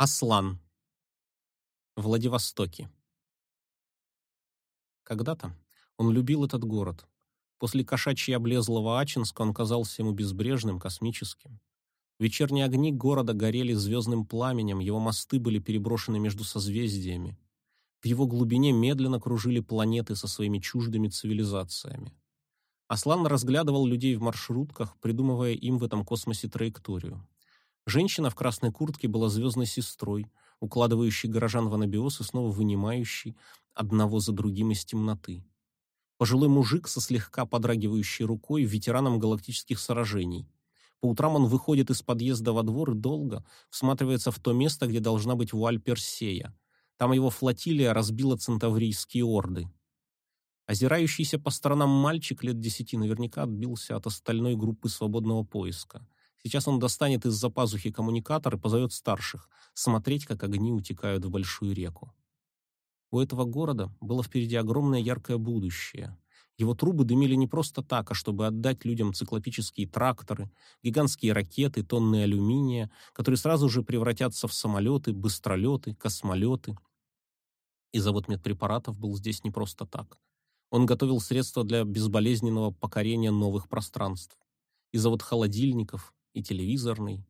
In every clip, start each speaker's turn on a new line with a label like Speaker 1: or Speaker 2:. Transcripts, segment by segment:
Speaker 1: Аслан. Владивостоке. Когда-то он любил этот город. После кошачьи облезлого Ачинска он казался ему безбрежным, космическим. Вечерние огни города горели звездным пламенем, его мосты были переброшены между созвездиями. В его глубине медленно кружили планеты со своими чуждыми цивилизациями. Аслан разглядывал людей в маршрутках, придумывая им в этом космосе траекторию. Женщина в красной куртке была звездной сестрой, укладывающей горожан в анабиоз и снова вынимающей одного за другим из темноты. Пожилой мужик со слегка подрагивающей рукой, ветераном галактических сражений. По утрам он выходит из подъезда во двор и долго всматривается в то место, где должна быть вуаль Персея. Там его флотилия разбила центаврийские орды. Озирающийся по сторонам мальчик лет десяти наверняка отбился от остальной группы свободного поиска. Сейчас он достанет из-за пазухи коммуникатор и позовет старших смотреть, как огни утекают в большую реку. У этого города было впереди огромное яркое будущее. Его трубы дымили не просто так, а чтобы отдать людям циклопические тракторы, гигантские ракеты, тонны алюминия, которые сразу же превратятся в самолеты, быстролеты, космолеты. И завод медпрепаратов был здесь не просто так. Он готовил средства для безболезненного покорения новых пространств. И завод холодильников, и телевизорный.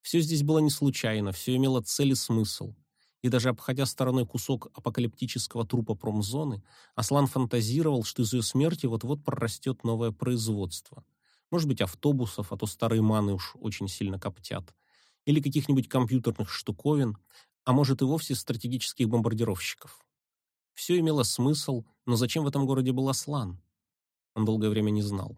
Speaker 1: Все здесь было не случайно, все имело цель и смысл. И даже обходя стороной кусок апокалиптического трупа промзоны, Аслан фантазировал, что из ее смерти вот-вот прорастет новое производство. Может быть, автобусов, а то старые маны уж очень сильно коптят. Или каких-нибудь компьютерных штуковин, а может и вовсе стратегических бомбардировщиков. Все имело смысл, но зачем в этом городе был Аслан? Он долгое время не знал.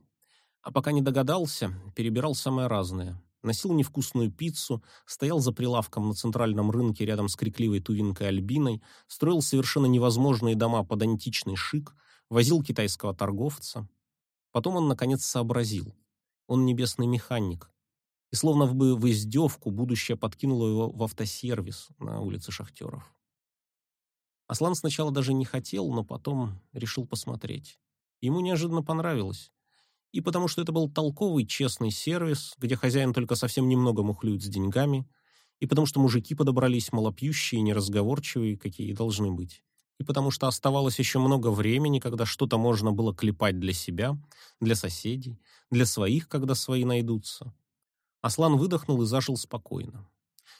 Speaker 1: А пока не догадался, перебирал самое разное. Носил невкусную пиццу, стоял за прилавком на центральном рынке рядом с крикливой тувинкой Альбиной, строил совершенно невозможные дома под античный шик, возил китайского торговца. Потом он, наконец, сообразил. Он небесный механик. И словно бы в издевку будущее подкинуло его в автосервис на улице Шахтеров. Аслан сначала даже не хотел, но потом решил посмотреть. Ему неожиданно понравилось и потому что это был толковый, честный сервис, где хозяин только совсем немного мухлюет с деньгами, и потому что мужики подобрались малопьющие неразговорчивые, какие и должны быть, и потому что оставалось еще много времени, когда что-то можно было клепать для себя, для соседей, для своих, когда свои найдутся. Аслан выдохнул и зажил спокойно.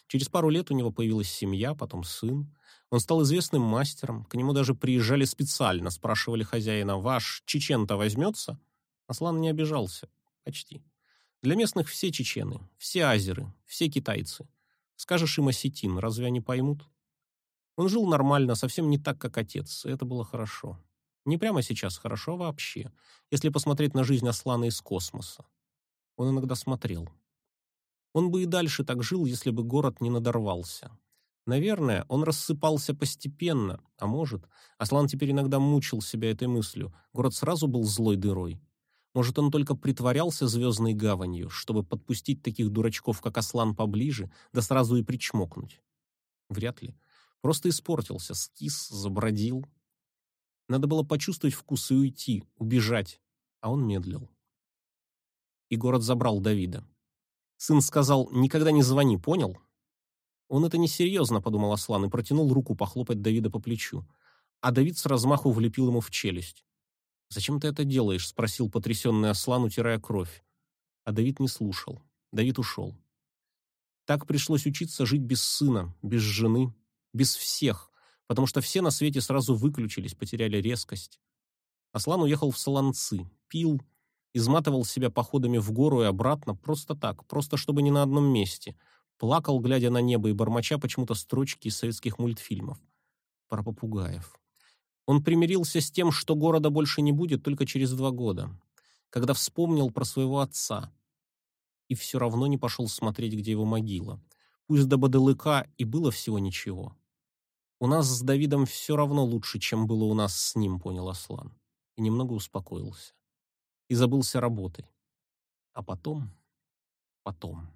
Speaker 1: Через пару лет у него появилась семья, потом сын. Он стал известным мастером, к нему даже приезжали специально, спрашивали хозяина, «Ваш чечен-то возьмется?» Аслан не обижался. Почти. Для местных все чечены, все азеры, все китайцы. Скажешь им осетин, разве они поймут? Он жил нормально, совсем не так, как отец, и это было хорошо. Не прямо сейчас хорошо вообще, если посмотреть на жизнь Аслана из космоса. Он иногда смотрел. Он бы и дальше так жил, если бы город не надорвался. Наверное, он рассыпался постепенно, а может, Аслан теперь иногда мучил себя этой мыслью. Город сразу был злой дырой. Может, он только притворялся звездной гаванью, чтобы подпустить таких дурачков, как Аслан, поближе, да сразу и причмокнуть? Вряд ли. Просто испортился, скис, забродил. Надо было почувствовать вкус и уйти, убежать, а он медлил. И город забрал Давида. Сын сказал, никогда не звони, понял? Он это несерьезно, подумал Аслан и протянул руку похлопать Давида по плечу. А Давид с размаху влепил ему в челюсть. «Зачем ты это делаешь?» — спросил потрясенный Аслан, утирая кровь. А Давид не слушал. Давид ушел. Так пришлось учиться жить без сына, без жены, без всех, потому что все на свете сразу выключились, потеряли резкость. Аслан уехал в Солонцы, пил, изматывал себя походами в гору и обратно, просто так, просто чтобы не на одном месте. Плакал, глядя на небо и бормоча почему-то строчки из советских мультфильмов. Про попугаев. Он примирился с тем, что города больше не будет только через два года, когда вспомнил про своего отца. И все равно не пошел смотреть, где его могила. Пусть до Бадылыка и было всего ничего. У нас с Давидом все равно лучше, чем было у нас с ним, понял Аслан. И немного успокоился. И забылся работой. А потом... Потом...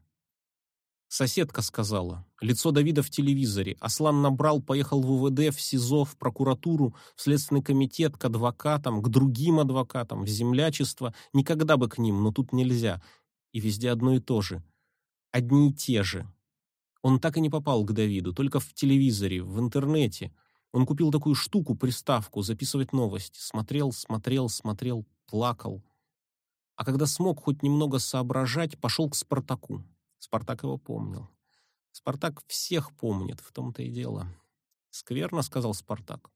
Speaker 1: Соседка сказала. Лицо Давида в телевизоре. Аслан набрал, поехал в УВД, в СИЗО, в прокуратуру, в Следственный комитет, к адвокатам, к другим адвокатам, в землячество. Никогда бы к ним, но тут нельзя. И везде одно и то же. Одни и те же. Он так и не попал к Давиду, только в телевизоре, в интернете. Он купил такую штуку, приставку, записывать новости. Смотрел, смотрел, смотрел, плакал. А когда смог хоть немного соображать, пошел к Спартаку. Спартак его помнил. Спартак всех помнит, в том-то и дело. «Скверно», — сказал Спартак.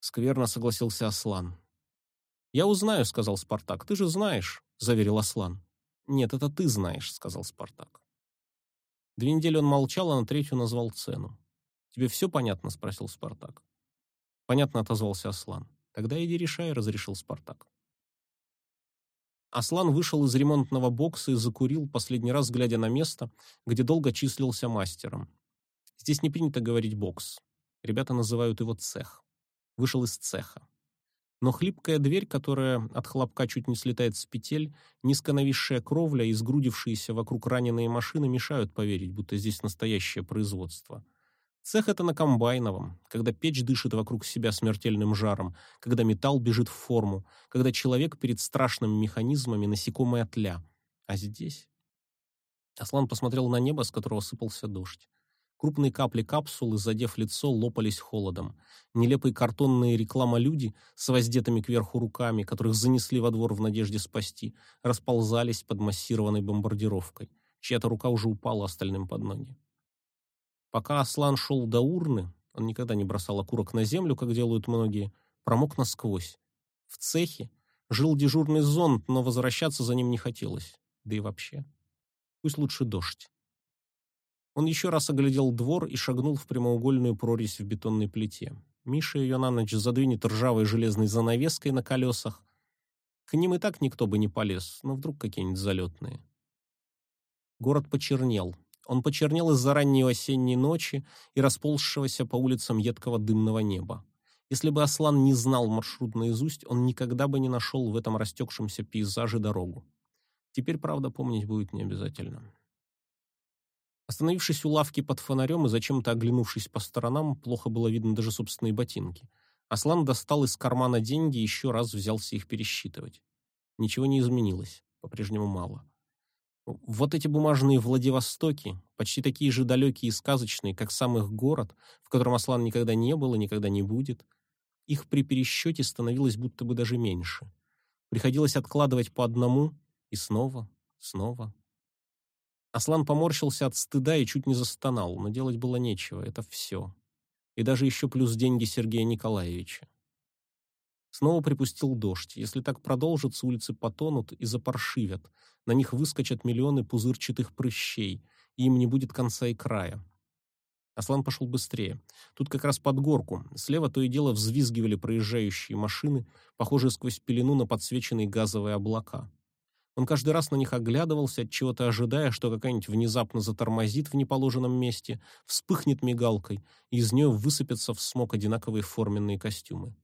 Speaker 1: Скверно согласился Аслан. «Я узнаю», — сказал Спартак. «Ты же знаешь», — заверил Аслан. «Нет, это ты знаешь», — сказал Спартак. Две недели он молчал, а на третью назвал цену. «Тебе все понятно?» — спросил Спартак. «Понятно», — отозвался Аслан. «Тогда иди решай», — разрешил Спартак. Аслан вышел из ремонтного бокса и закурил, последний раз глядя на место, где долго числился мастером. Здесь не принято говорить «бокс». Ребята называют его «цех». Вышел из цеха. Но хлипкая дверь, которая от хлопка чуть не слетает с петель, низко нависшая кровля и сгрудившиеся вокруг раненые машины мешают поверить, будто здесь настоящее производство. Цех это на комбайновом, когда печь дышит вокруг себя смертельным жаром, когда металл бежит в форму, когда человек перед страшными механизмами насекомая тля. А здесь... Аслан посмотрел на небо, с которого сыпался дождь. Крупные капли капсулы, задев лицо, лопались холодом. Нелепые картонные реклама-люди с воздетыми кверху руками, которых занесли во двор в надежде спасти, расползались под массированной бомбардировкой. Чья-то рука уже упала остальным под ноги. Пока Аслан шел до урны, он никогда не бросал окурок на землю, как делают многие, промок насквозь. В цехе жил дежурный зонт, но возвращаться за ним не хотелось. Да и вообще. Пусть лучше дождь. Он еще раз оглядел двор и шагнул в прямоугольную прорезь в бетонной плите. Миша ее на ночь задвинет ржавой железной занавеской на колесах. К ним и так никто бы не полез, но вдруг какие-нибудь залетные. Город почернел. Он почернел из-за ранней осенней ночи и расползшегося по улицам едкого дымного неба. Если бы Аслан не знал маршрут наизусть, он никогда бы не нашел в этом растекшемся пейзаже дорогу. Теперь, правда, помнить будет не обязательно. Остановившись у лавки под фонарем и зачем-то оглянувшись по сторонам, плохо было видно даже собственные ботинки. Аслан достал из кармана деньги и еще раз взялся их пересчитывать. Ничего не изменилось, по-прежнему мало. Вот эти бумажные Владивостоки, почти такие же далекие и сказочные, как сам их город, в котором Аслан никогда не был и никогда не будет, их при пересчете становилось будто бы даже меньше. Приходилось откладывать по одному и снова, снова, Аслан поморщился от стыда и чуть не застонал, но делать было нечего, это все. И даже еще плюс деньги Сергея Николаевича. Снова припустил дождь. Если так продолжится, улицы потонут и запаршивят. На них выскочат миллионы пузырчатых прыщей, и им не будет конца и края. Аслан пошел быстрее. Тут как раз под горку. Слева то и дело взвизгивали проезжающие машины, похожие сквозь пелену на подсвеченные газовые облака. Он каждый раз на них оглядывался, от чего-то ожидая, что какая-нибудь внезапно затормозит в неположенном месте, вспыхнет мигалкой, и из нее высыпятся в смог одинаковые форменные костюмы.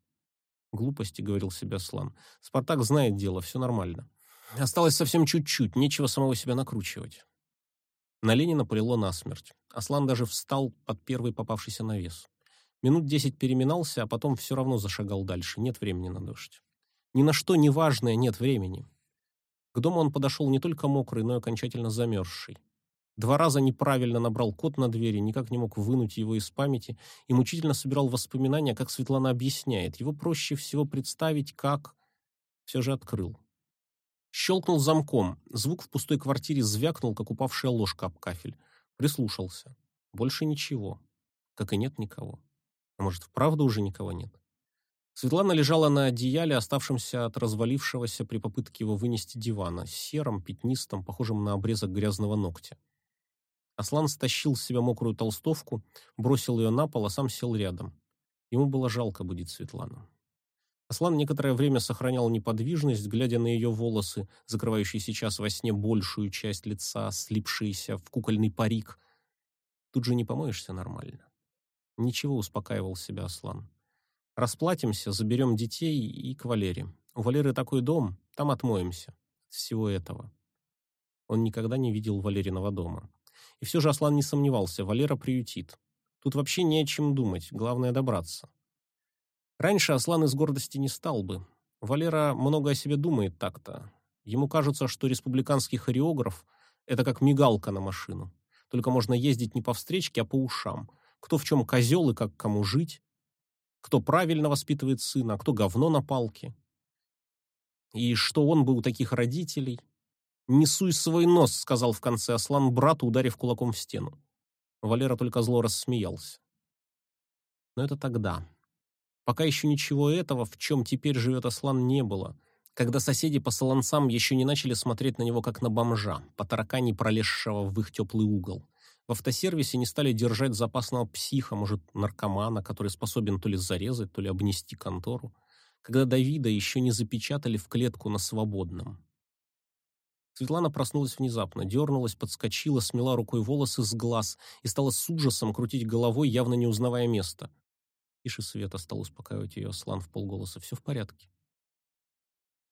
Speaker 1: «Глупости», — говорил себе Аслан. «Спартак знает дело, все нормально. Осталось совсем чуть-чуть, нечего самого себя накручивать». На Ленина полило насмерть. Аслан даже встал под первый попавшийся навес. Минут десять переминался, а потом все равно зашагал дальше. Нет времени на дождь. Ни на что неважное нет времени. К дому он подошел не только мокрый, но и окончательно замерзший. Два раза неправильно набрал код на двери, никак не мог вынуть его из памяти и мучительно собирал воспоминания, как Светлана объясняет. Его проще всего представить, как... Все же открыл. Щелкнул замком. Звук в пустой квартире звякнул, как упавшая ложка об кафель. Прислушался. Больше ничего. Как и нет никого. А может, вправду уже никого нет? Светлана лежала на одеяле, оставшемся от развалившегося при попытке его вынести дивана, сером, пятнистом, похожем на обрезок грязного ногтя. Аслан стащил с себя мокрую толстовку, бросил ее на пол, а сам сел рядом. Ему было жалко будить Светлану. Аслан некоторое время сохранял неподвижность, глядя на ее волосы, закрывающие сейчас во сне большую часть лица, слипшиеся в кукольный парик. Тут же не помоешься нормально. Ничего, успокаивал себя Аслан. Расплатимся, заберем детей и к Валере. У Валеры такой дом, там отмоемся. От всего этого. Он никогда не видел Валериного дома. И все же Аслан не сомневался, Валера приютит. Тут вообще не о чем думать, главное добраться. Раньше Аслан из гордости не стал бы. Валера много о себе думает так-то. Ему кажется, что республиканский хореограф — это как мигалка на машину. Только можно ездить не по встречке, а по ушам. Кто в чем козел и как кому жить. Кто правильно воспитывает сына, а кто говно на палке. И что он бы у таких родителей. «Не суй свой нос», — сказал в конце Аслан брату, ударив кулаком в стену. Валера только зло рассмеялся. Но это тогда. Пока еще ничего этого, в чем теперь живет Аслан, не было. Когда соседи по солонцам еще не начали смотреть на него как на бомжа, по таракани пролезшего в их теплый угол. В автосервисе не стали держать запасного психа, может, наркомана, который способен то ли зарезать, то ли обнести контору. Когда Давида еще не запечатали в клетку на свободном. Светлана проснулась внезапно, дернулась, подскочила, смела рукой волосы с глаз и стала с ужасом крутить головой, явно не узнавая места. «Тише, Света», — стал успокаивать ее Аслан в полголоса, — «все в порядке».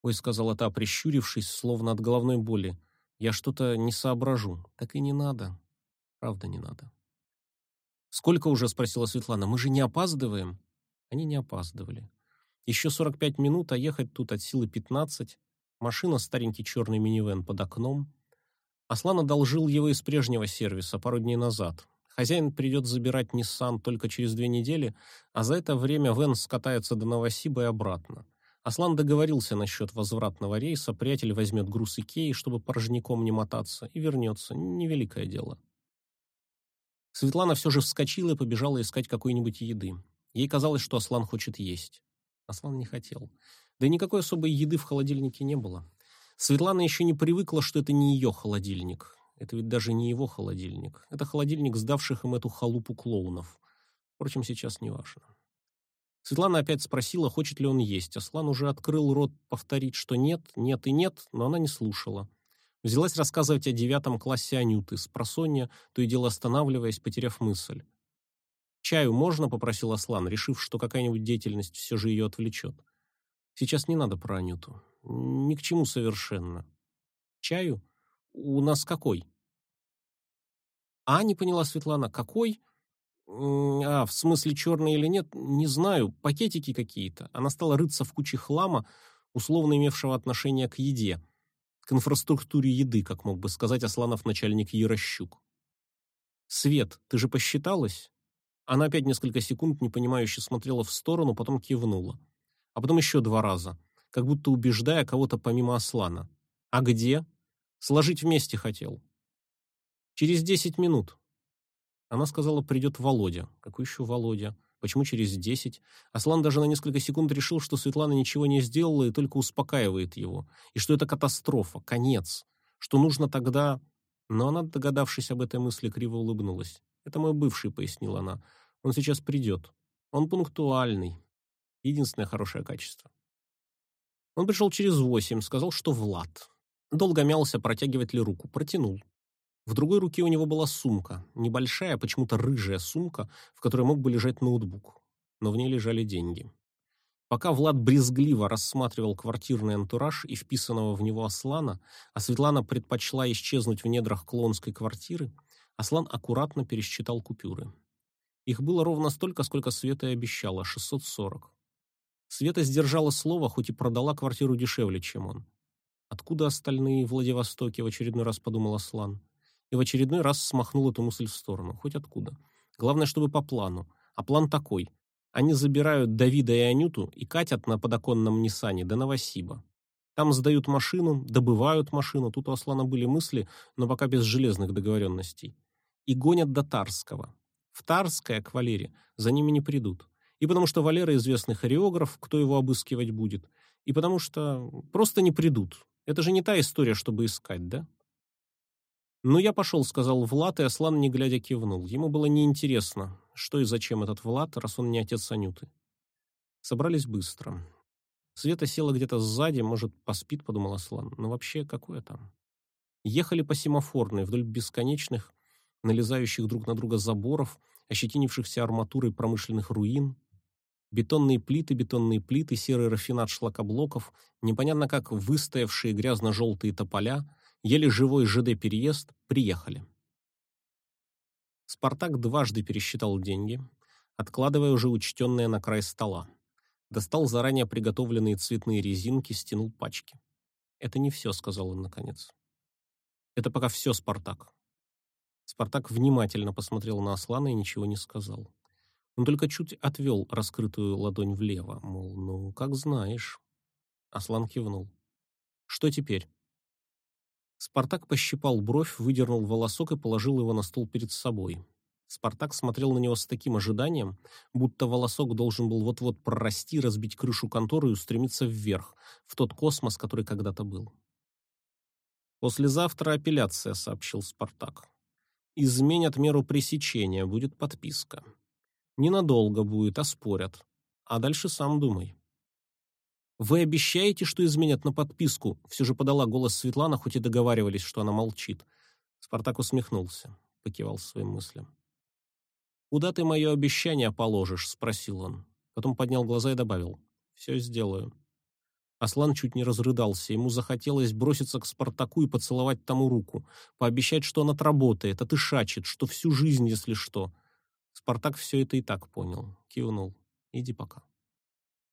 Speaker 1: «Ой», — сказала та, прищурившись, словно от головной боли, — «я что-то не соображу». «Так и не надо. Правда, не надо». «Сколько уже?» — спросила Светлана. «Мы же не опаздываем?» Они не опаздывали. Еще 45 минут, а ехать тут от силы 15. Машина, старенький черный минивэн под окном. Аслан одолжил его из прежнего сервиса пару дней назад. Хозяин придет забирать Nissan только через две недели, а за это время Вен скатается до Новосиба и обратно. Аслан договорился насчет возвратного рейса, приятель возьмет груз Икеи, чтобы порожняком не мотаться, и вернется. Невеликое дело. Светлана все же вскочила и побежала искать какой-нибудь еды. Ей казалось, что Аслан хочет есть. Аслан не хотел. Да и никакой особой еды в холодильнике не было. Светлана еще не привыкла, что это не ее холодильник. Это ведь даже не его холодильник. Это холодильник сдавших им эту халупу клоунов. Впрочем, сейчас не важно. Светлана опять спросила, хочет ли он есть. Аслан уже открыл рот повторить, что нет, нет и нет, но она не слушала. Взялась рассказывать о девятом классе Анюты, с просонья, то и дело останавливаясь, потеряв мысль. «Чаю можно?» — попросил Аслан, решив, что какая-нибудь деятельность все же ее отвлечет. Сейчас не надо про Анюту. Ни к чему совершенно. Чаю? У нас какой? А, не поняла Светлана, какой? А, в смысле черный или нет, не знаю, пакетики какие-то. Она стала рыться в куче хлама, условно имевшего отношение к еде, к инфраструктуре еды, как мог бы сказать Асланов начальник Ярощук. «Свет, ты же посчиталась?» Она опять несколько секунд непонимающе смотрела в сторону, потом кивнула а потом еще два раза, как будто убеждая кого-то помимо Аслана. «А где?» «Сложить вместе хотел». «Через десять минут». Она сказала, придет Володя. Какой еще Володя? Почему через десять? Аслан даже на несколько секунд решил, что Светлана ничего не сделала и только успокаивает его. И что это катастрофа, конец. Что нужно тогда... Но она, догадавшись об этой мысли, криво улыбнулась. «Это мой бывший», — пояснила она. «Он сейчас придет. Он пунктуальный. Единственное хорошее качество. Он пришел через восемь, сказал, что Влад. Долго мялся, протягивать ли руку. Протянул. В другой руке у него была сумка. Небольшая, почему-то рыжая сумка, в которой мог бы лежать ноутбук. Но в ней лежали деньги. Пока Влад брезгливо рассматривал квартирный антураж и вписанного в него Аслана, а Светлана предпочла исчезнуть в недрах клоунской квартиры, Аслан аккуратно пересчитал купюры. Их было ровно столько, сколько Света и обещала – 640. Света сдержала слово, хоть и продала квартиру дешевле, чем он. Откуда остальные в Владивостоке, в очередной раз подумал Аслан. И в очередной раз смахнул эту мысль в сторону. Хоть откуда. Главное, чтобы по плану. А план такой. Они забирают Давида и Анюту и катят на подоконном Ниссане до Новосиба. Там сдают машину, добывают машину. Тут у Аслана были мысли, но пока без железных договоренностей. И гонят до Тарского. В Тарское, к Валере, за ними не придут и потому что Валера известный хореограф, кто его обыскивать будет, и потому что просто не придут. Это же не та история, чтобы искать, да? «Ну, я пошел», — сказал Влад, и Аслан, не глядя, кивнул. Ему было неинтересно, что и зачем этот Влад, раз он не отец Анюты. Собрались быстро. Света села где-то сзади, может, поспит, подумал Аслан. Но вообще, какое там? Ехали по семафорной, вдоль бесконечных, налезающих друг на друга заборов, ощетинившихся арматурой промышленных руин, Бетонные плиты, бетонные плиты, серый рафинат шлакоблоков, непонятно как выстоявшие грязно-желтые тополя, еле живой ЖД-переезд, приехали. Спартак дважды пересчитал деньги, откладывая уже учтенные на край стола. Достал заранее приготовленные цветные резинки, стянул пачки. «Это не все», — сказал он наконец. «Это пока все, Спартак. Спартак внимательно посмотрел на Аслана и ничего не сказал. Он только чуть отвел раскрытую ладонь влево, мол, ну, как знаешь. Аслан кивнул. Что теперь? Спартак пощипал бровь, выдернул волосок и положил его на стол перед собой. Спартак смотрел на него с таким ожиданием, будто волосок должен был вот-вот прорасти, разбить крышу конторы и устремиться вверх, в тот космос, который когда-то был. «Послезавтра апелляция», — сообщил Спартак. «Изменят меру пресечения, будет подписка. Ненадолго будет, оспорят. А дальше сам думай». «Вы обещаете, что изменят на подписку?» Все же подала голос Светлана, хоть и договаривались, что она молчит. Спартак усмехнулся, покивал своим мыслям. «Куда ты мое обещание положишь?» — спросил он. Потом поднял глаза и добавил. «Все сделаю». Аслан чуть не разрыдался. Ему захотелось броситься к Спартаку и поцеловать тому руку, пообещать, что он отработает, отышачит, что всю жизнь, если что. Спартак все это и так понял. Кивнул. «Иди пока».